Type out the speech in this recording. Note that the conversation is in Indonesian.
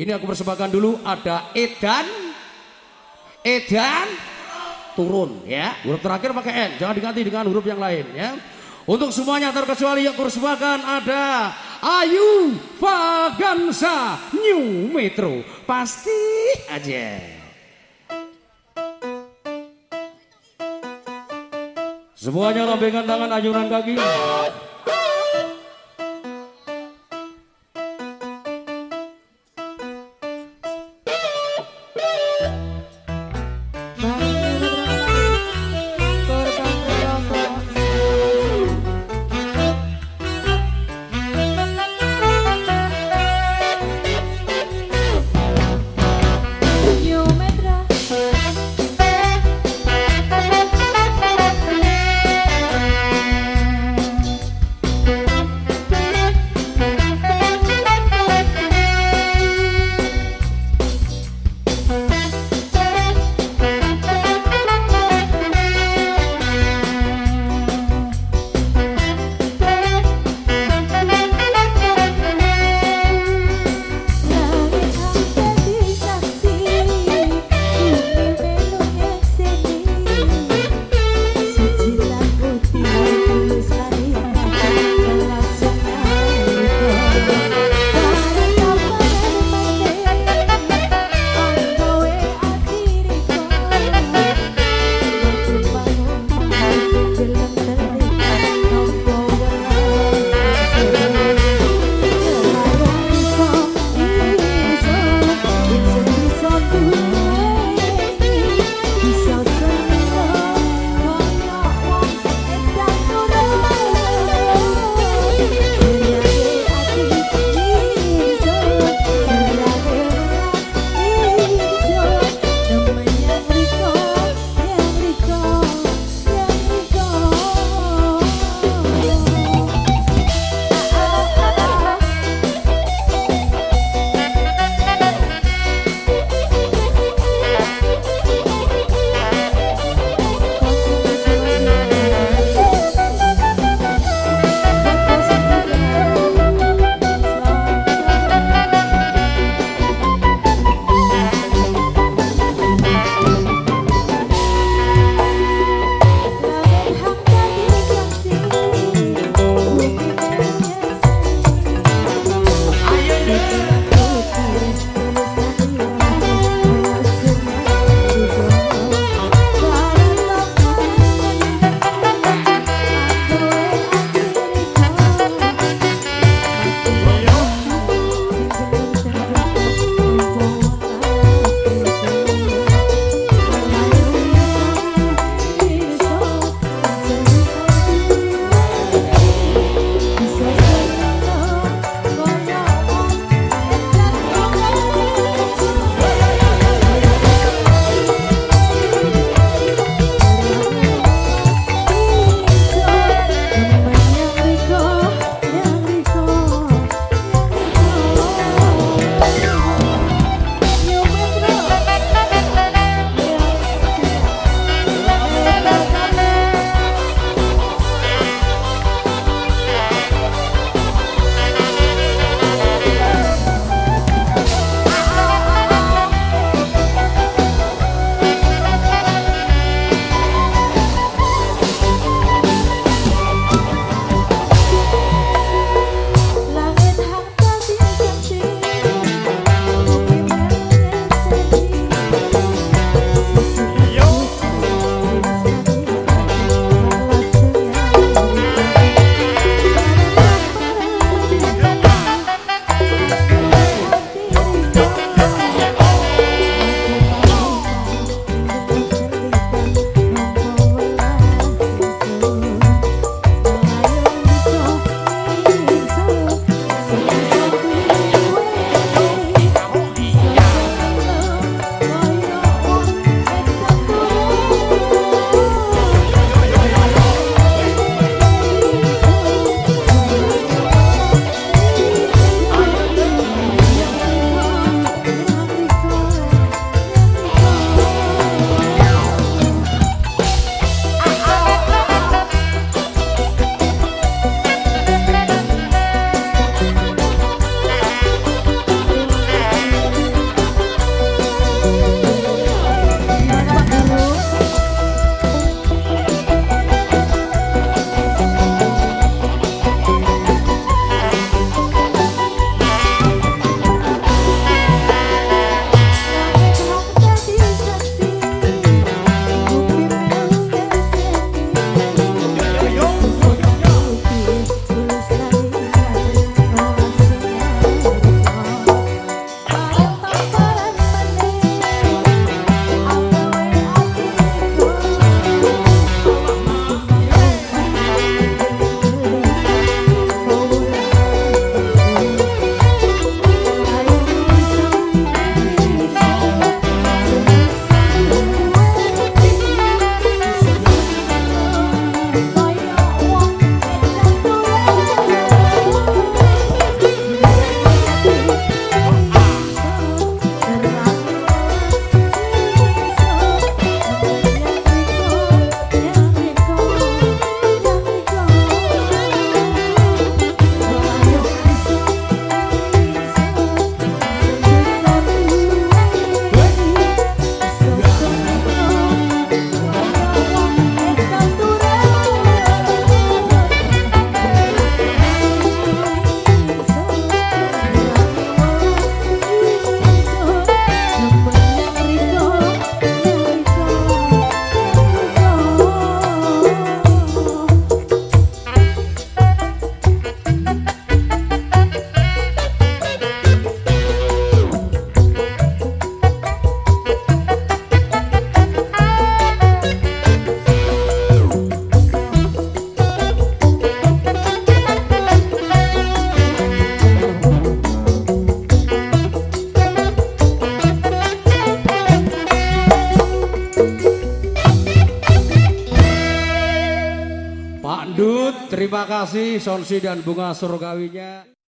Ini aku persembahkan dulu ada Edan. Edan turun ya. Huruf terakhir pakai N, jangan diganti dengan huruf yang lain ya. Untuk semuanya terkecuali yang persembahkan ada Ayu Fagansa New Metro. Pasti aja. Semuanya lambaikan tangan ayunan kaki. Terima kasih Sonsi dan bunga surgawinya.